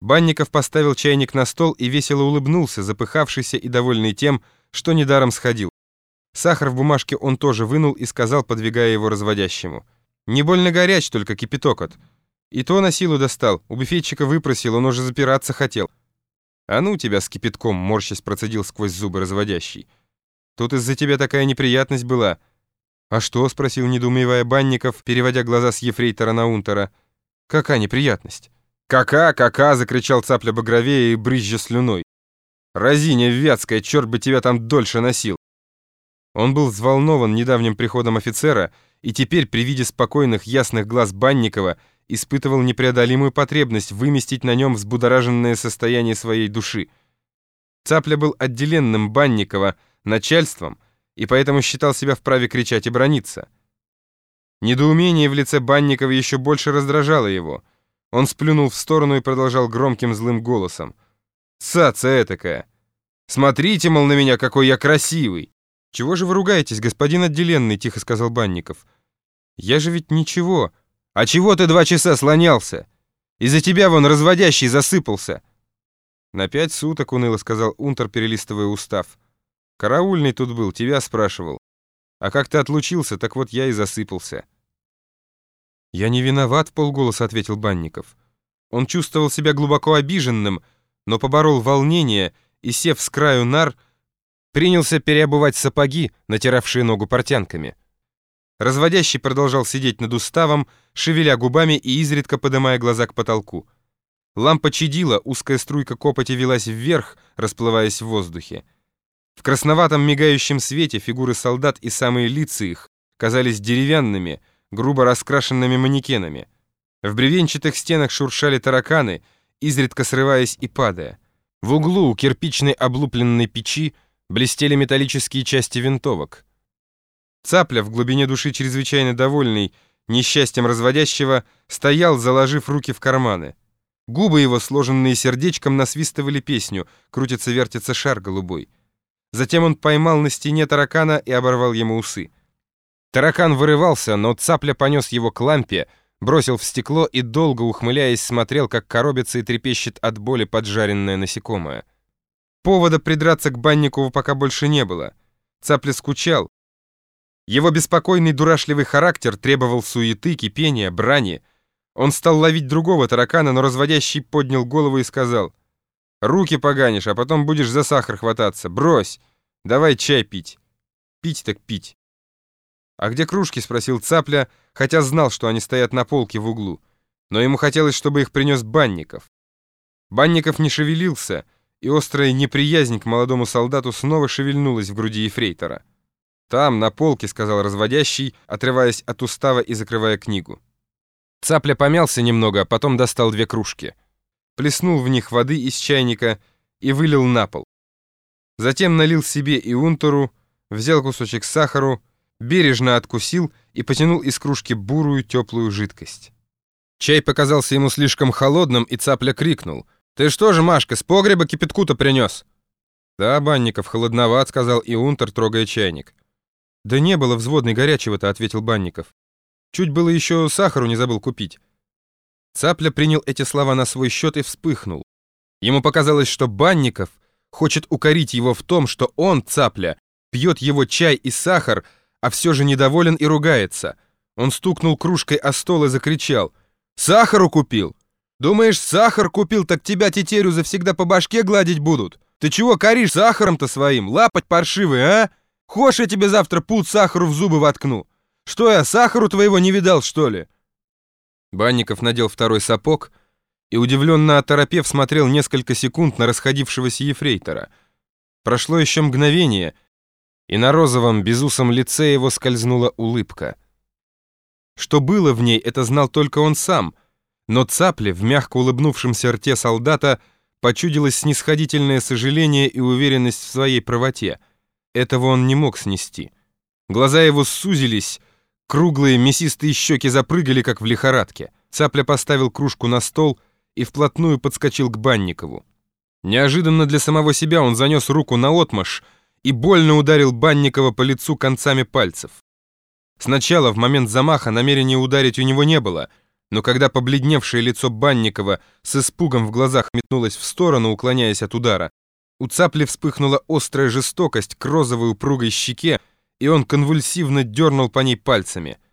Банников поставил чайник на стол и весело улыбнулся, запыхавшийся и довольный тем, что недаром сходил. Сахар в бумажке он тоже вынул и сказал, подвигая его разводящему. «Не больно горяч, только кипяток от. И то на силу достал, у буфетчика выпросил, он уже запираться хотел». «А ну тебя с кипятком!» — морщась процедил сквозь зубы разводящий. «Тут из-за тебя такая неприятность была». «А что?» — спросил, недоумевая Банников, переводя глаза с ефрейтора на унтера. «Какая неприятность?» «Кака, кака!» — закричал цапля багровее и брызжа слюной. «Разиня вятская, черт бы тебя там дольше носил!» Он был взволнован недавним приходом офицера и теперь при виде спокойных ясных глаз Банникова испытывал непреодолимую потребность выместить на нем взбудораженное состояние своей души. Цапля был отделенным Банникова начальством и поэтому считал себя вправе кричать и брониться. Недоумение в лице Банникова еще больше раздражало его — он сплюнул в сторону и продолжал громким злым голосом. «Цаца этакая! Смотрите, мол, на меня, какой я красивый!» «Чего же вы ругаетесь, господин отделенный?» — тихо сказал Банников. «Я же ведь ничего. А чего ты два часа слонялся? Из-за тебя вон разводящий засыпался!» «На пять суток, — уныло сказал Унтер, перелистывая устав. Караульный тут был, тебя спрашивал. А как ты отлучился, так вот я и засыпался». «Я не виноват», — полголоса ответил Банников. Он чувствовал себя глубоко обиженным, но поборол волнение и, сев с краю нар, принялся переобувать сапоги, натиравшие ногу портянками. Разводящий продолжал сидеть над уставом, шевеля губами и изредка поднимая глаза к потолку. Лампа чадила, узкая струйка копоти велась вверх, расплываясь в воздухе. В красноватом мигающем свете фигуры солдат и самые лица их казались деревянными — грубо раскрашенными манекенами. В бревенчатых стенах шуршали тараканы, изредка срываясь и падая. В углу у кирпичной облупленной печи блестели металлические части винтовок. Цапля, в глубине души чрезвычайно довольный, несчастьем разводящего, стоял, заложив руки в карманы. Губы его, сложенные сердечком, насвистывали песню «Крутится-вертится шар голубой». Затем он поймал на стене таракана и оборвал ему усы. Таракан вырывался, но цапля понес его к лампе, бросил в стекло и, долго ухмыляясь, смотрел, как коробится и трепещет от боли поджаренное насекомое. Повода придраться к Банникову пока больше не было. Цапля скучал. Его беспокойный дурашливый характер требовал суеты, кипения, брани. Он стал ловить другого таракана, но разводящий поднял голову и сказал, «Руки поганишь, а потом будешь за сахар хвататься. Брось! Давай чай пить. Пить так пить». «А где кружки?» — спросил Цапля, хотя знал, что они стоят на полке в углу. Но ему хотелось, чтобы их принес Банников. Банников не шевелился, и острая неприязнь к молодому солдату снова шевельнулась в груди ефрейтора. «Там, на полке», — сказал разводящий, отрываясь от устава и закрывая книгу. Цапля помялся немного, а потом достал две кружки. Плеснул в них воды из чайника и вылил на пол. Затем налил себе и унтуру, взял кусочек сахару, бережно откусил и потянул из кружки бурую теплую жидкость. Чай показался ему слишком холодным, и цапля крикнул. «Ты что же, Машка, с погреба кипятку-то принес?» «Да, Банников, холодноват», — сказал и Унтер, трогая чайник. «Да не было взводной горячего-то», — ответил Банников. «Чуть было еще сахару не забыл купить». Цапля принял эти слова на свой счет и вспыхнул. Ему показалось, что Банников хочет укорить его в том, что он, Цапля, пьет его чай и сахар, а все же недоволен и ругается. Он стукнул кружкой о стол и закричал. «Сахару купил! Думаешь, сахар купил, так тебя тетерю завсегда по башке гладить будут? Ты чего коришь сахаром-то своим, лапать паршивый, а? Хочешь, я тебе завтра пуд сахару в зубы воткну? Что я, сахару твоего не видал, что ли?» Банников надел второй сапог и, удивленно оторопев, смотрел несколько секунд на расходившегося ефрейтора. Прошло еще мгновение — и на розовом безусом лице его скользнула улыбка. Что было в ней, это знал только он сам, но цапле в мягко улыбнувшемся рте солдата почудилось снисходительное сожаление и уверенность в своей правоте. Этого он не мог снести. Глаза его сузились, круглые мясистые щеки запрыгали, как в лихорадке. Цапля поставил кружку на стол и вплотную подскочил к Банникову. Неожиданно для самого себя он занес руку на отмашь, и больно ударил Банникова по лицу концами пальцев. Сначала, в момент замаха, намерения ударить у него не было, Но когда побледневшее лицо Банникова с испугом в глазах метнулось в сторону, уклоняясь от удара, у цапли вспыхнула острая жестокость к розовой упругой щеке, и он конвульсивно дернул по ней пальцами —